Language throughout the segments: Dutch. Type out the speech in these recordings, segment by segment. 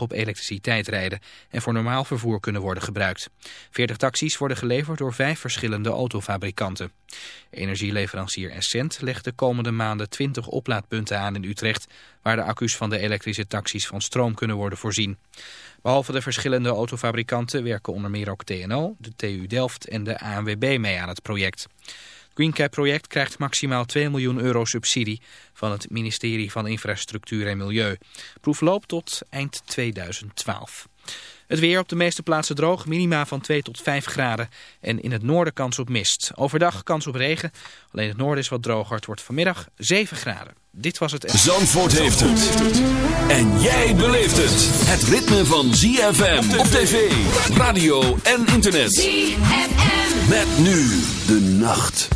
op elektriciteit rijden en voor normaal vervoer kunnen worden gebruikt. 40 taxis worden geleverd door vijf verschillende autofabrikanten. Energieleverancier Essent legt de komende maanden 20 oplaadpunten aan in Utrecht, waar de accu's van de elektrische taxis van stroom kunnen worden voorzien. Behalve de verschillende autofabrikanten werken onder meer ook TNO, de TU Delft en de ANWB mee aan het project. GreenCap-project krijgt maximaal 2 miljoen euro subsidie van het ministerie van Infrastructuur en Milieu. Proef loopt tot eind 2012. Het weer op de meeste plaatsen droog, minima van 2 tot 5 graden. En in het noorden kans op mist. Overdag kans op regen. Alleen het noorden is wat droger. Het wordt vanmiddag 7 graden. Dit was het... Zandvoort heeft het. En jij beleeft het. Het ritme van ZFM op tv, radio en internet. ZFM. Met nu de nacht.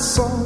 song.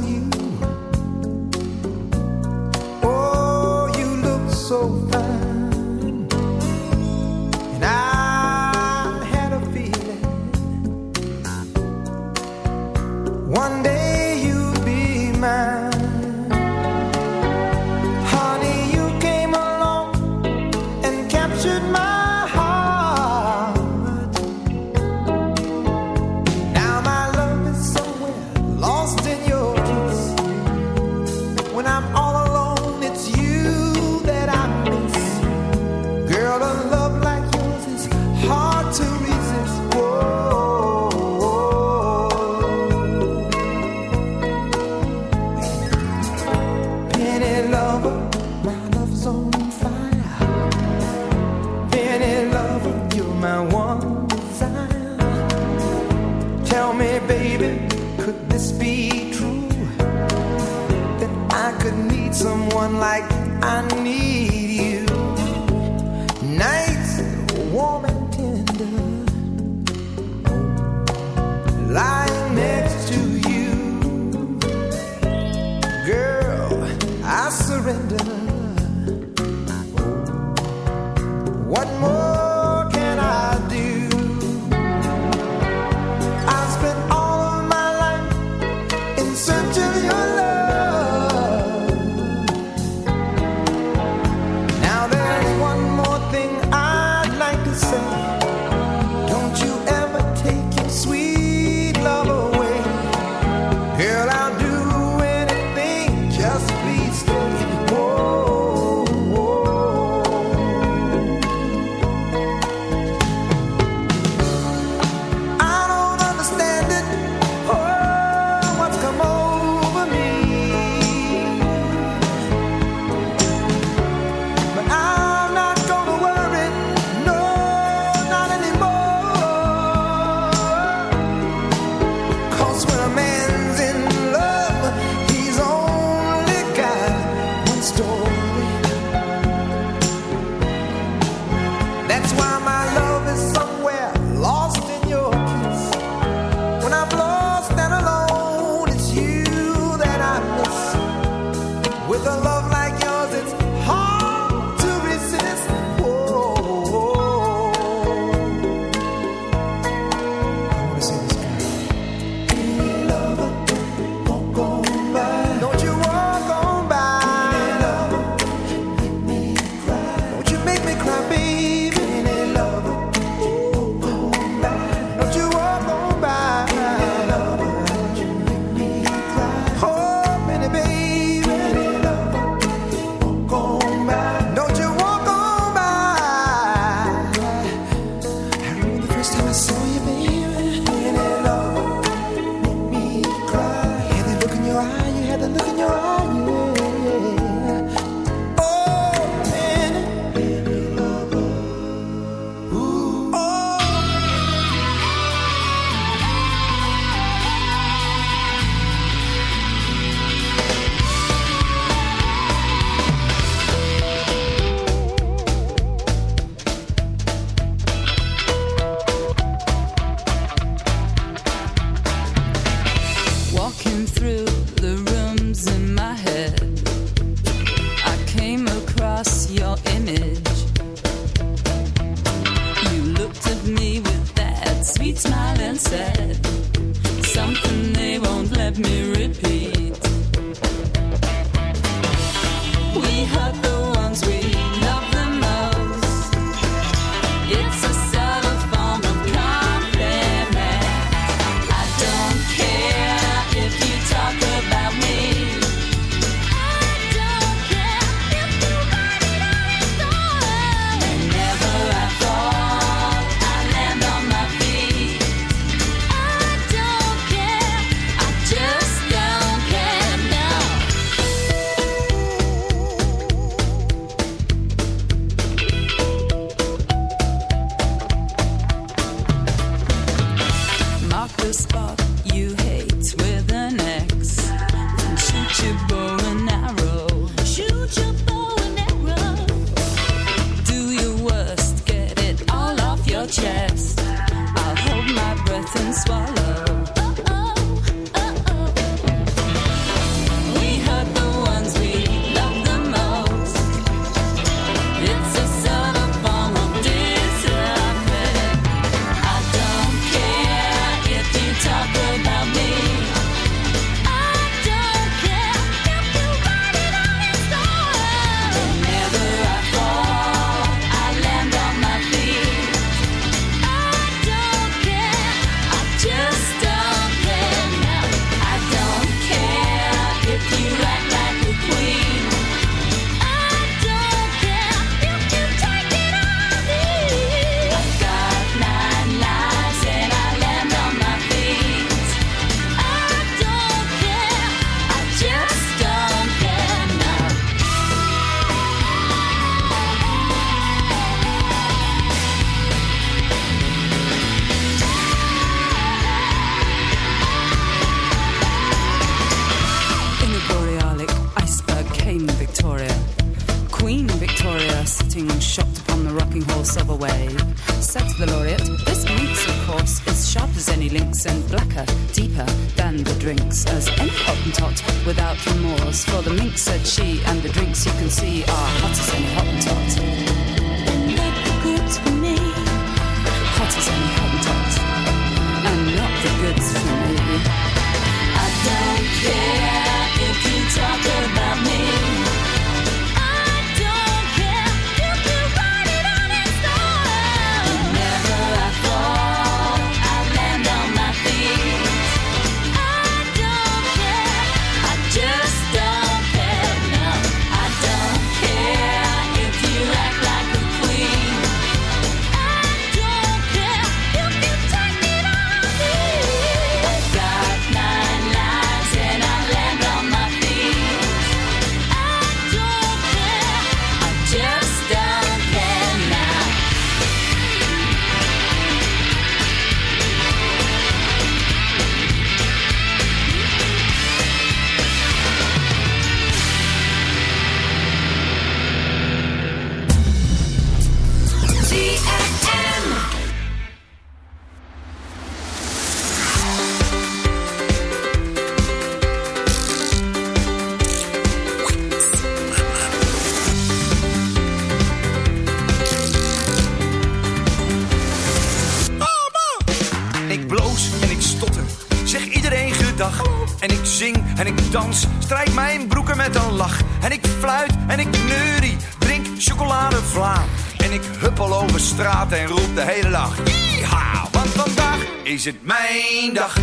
Is het mijn dag.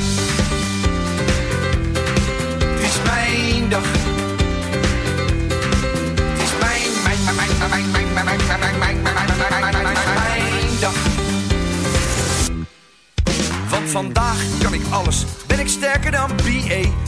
Is mijn dag. Is mijn, mijn, mijn, mijn, mijn, mijn, mijn, mijn, mijn, mijn, mijn, mijn, mijn dag. Want vandaag kan ik alles, ben ik sterker dan BA.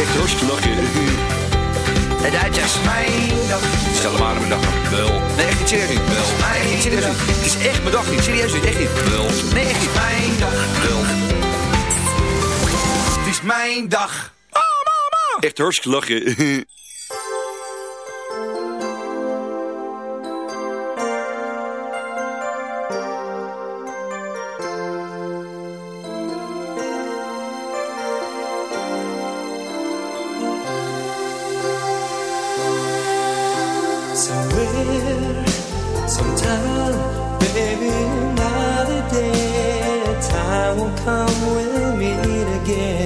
Echt hartstikke lachen. De Duitsers. Mijn dag. Stel hem aan mijn dag. Wel. Nee, echt niet serieus. Wel. Mijn echt niet serieus. Het is echt mijn dag niet. Serieus niet. Echt niet. Wel. Nee, echt niet. Mijn dag. Wel. Het één dag. Ah, mama! Echt hartstikke lachen. come, we'll meet again.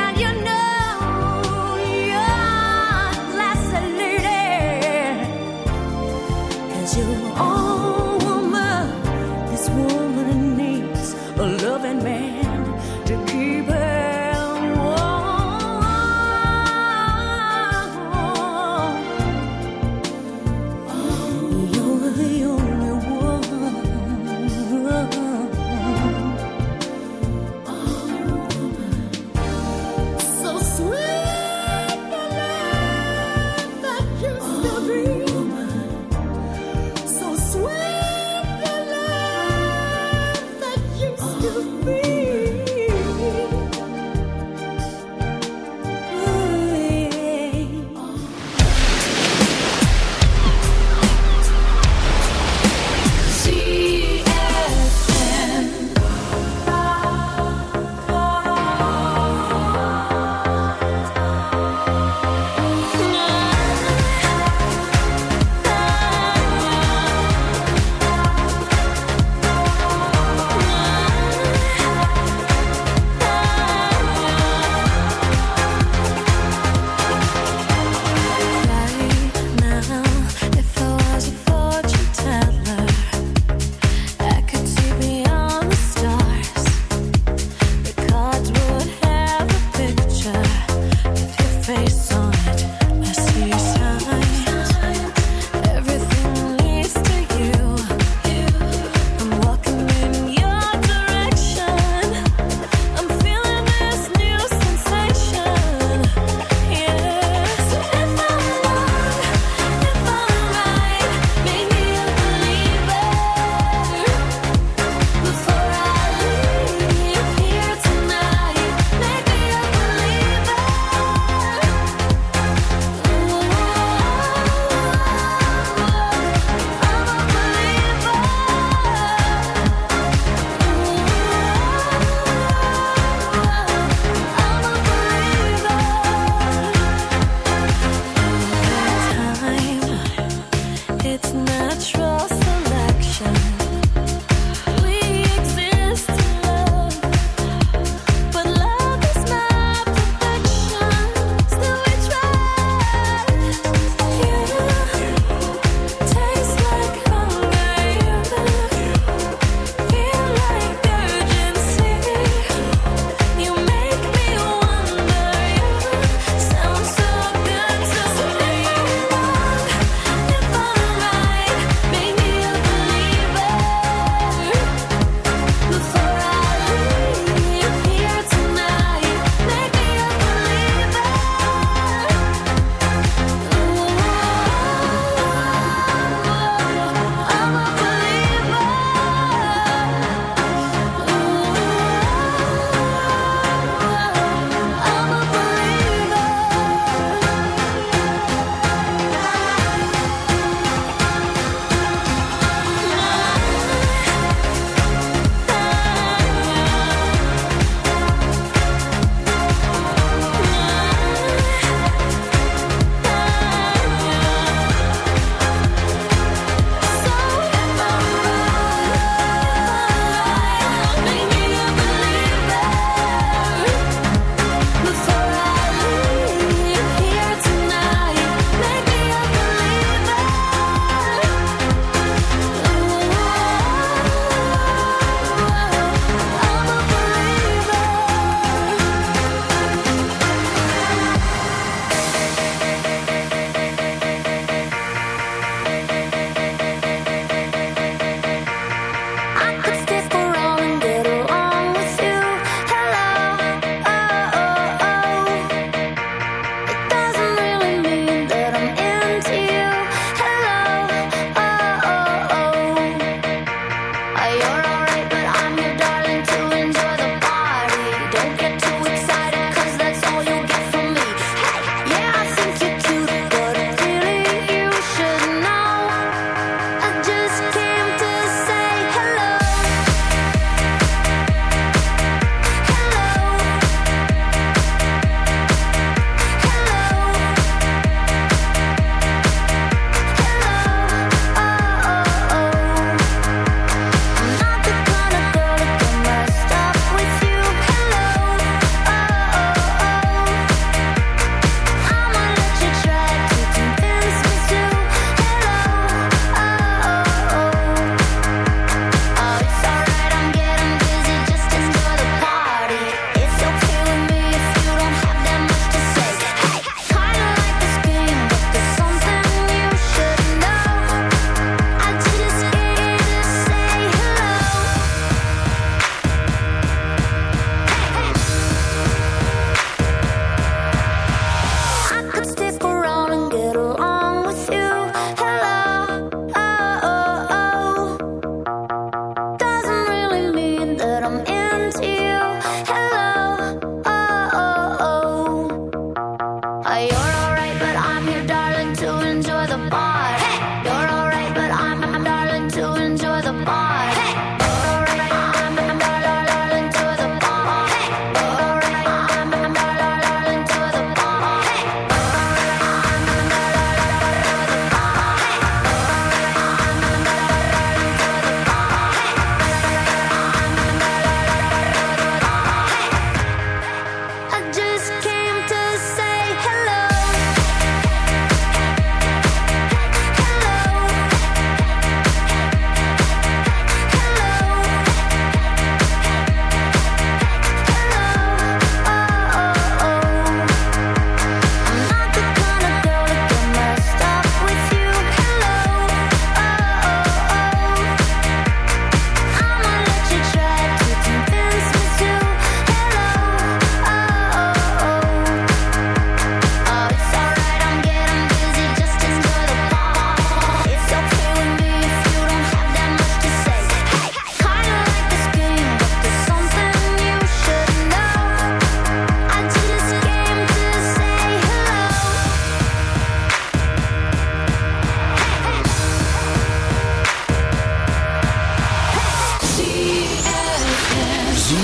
Hoe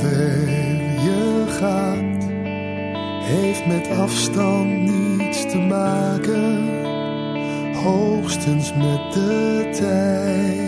ver je gaat, heeft met afstand niets te maken, hoogstens met de tijd.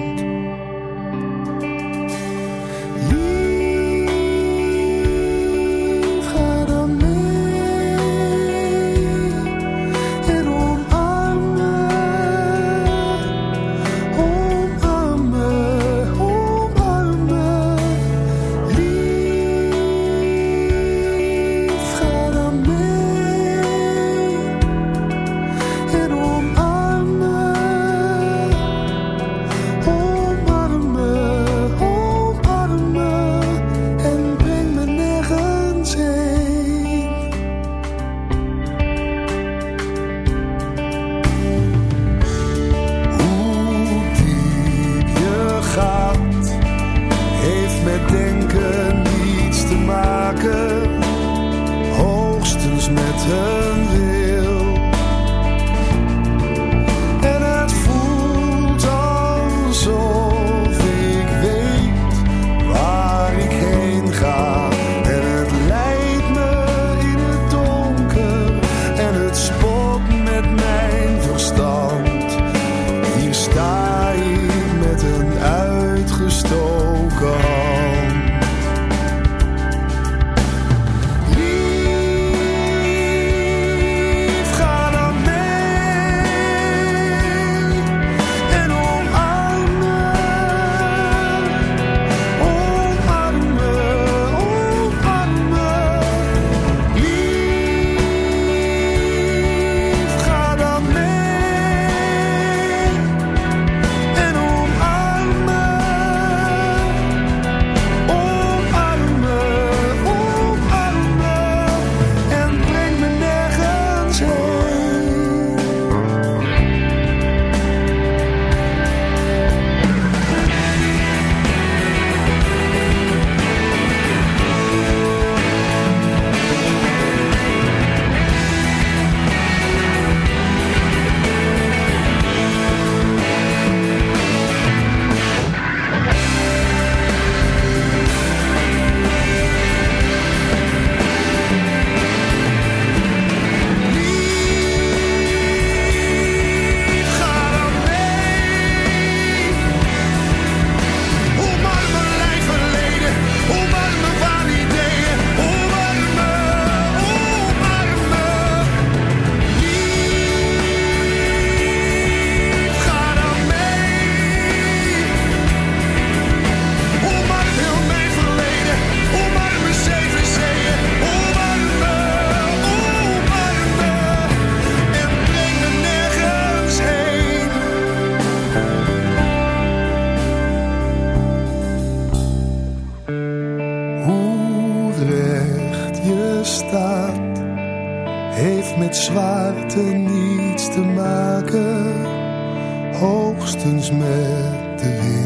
met de wind.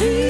My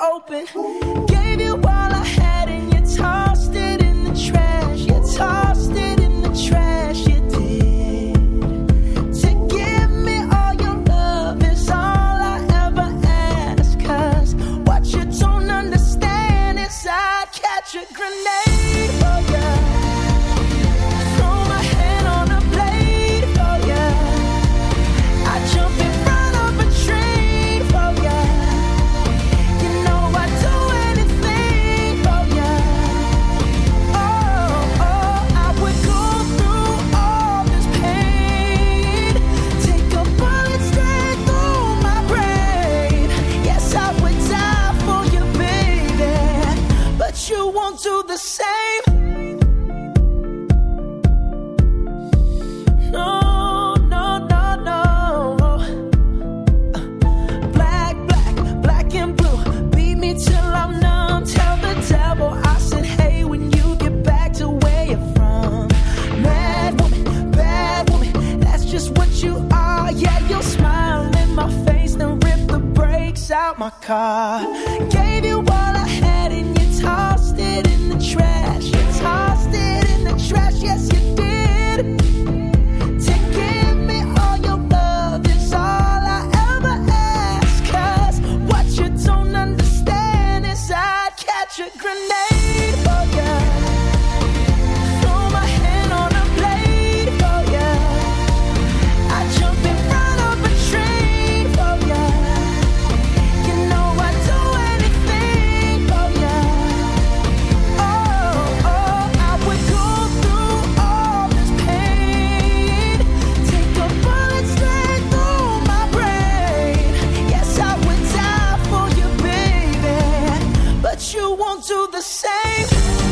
open. Ooh. The same.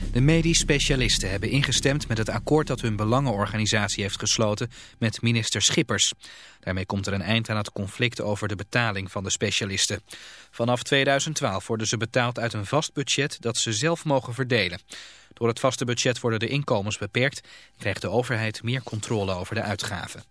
De medisch specialisten hebben ingestemd met het akkoord dat hun belangenorganisatie heeft gesloten met minister Schippers. Daarmee komt er een eind aan het conflict over de betaling van de specialisten. Vanaf 2012 worden ze betaald uit een vast budget dat ze zelf mogen verdelen. Door het vaste budget worden de inkomens beperkt en krijgt de overheid meer controle over de uitgaven.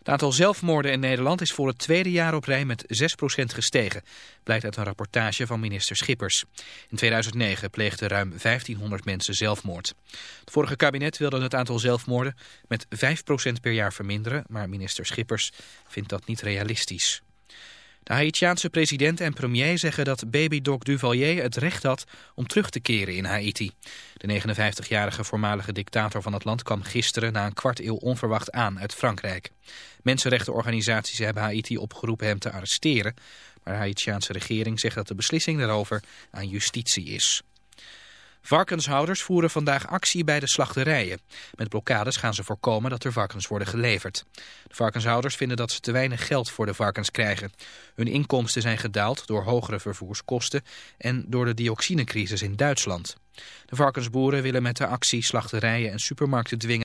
Het aantal zelfmoorden in Nederland is voor het tweede jaar op rij met 6% gestegen, blijkt uit een rapportage van minister Schippers. In 2009 pleegden ruim 1500 mensen zelfmoord. Het vorige kabinet wilde het aantal zelfmoorden met 5% per jaar verminderen, maar minister Schippers vindt dat niet realistisch. De Haitiaanse president en premier zeggen dat baby Doc Duvalier het recht had om terug te keren in Haiti. De 59-jarige voormalige dictator van het land kwam gisteren na een kwart eeuw onverwacht aan uit Frankrijk. Mensenrechtenorganisaties hebben Haiti opgeroepen hem te arresteren, maar de Haitiaanse regering zegt dat de beslissing daarover aan justitie is. Varkenshouders voeren vandaag actie bij de slachterijen. Met blokkades gaan ze voorkomen dat er varkens worden geleverd. De varkenshouders vinden dat ze te weinig geld voor de varkens krijgen. Hun inkomsten zijn gedaald door hogere vervoerskosten en door de dioxinecrisis in Duitsland. De varkensboeren willen met de actie slachterijen en supermarkten dwingen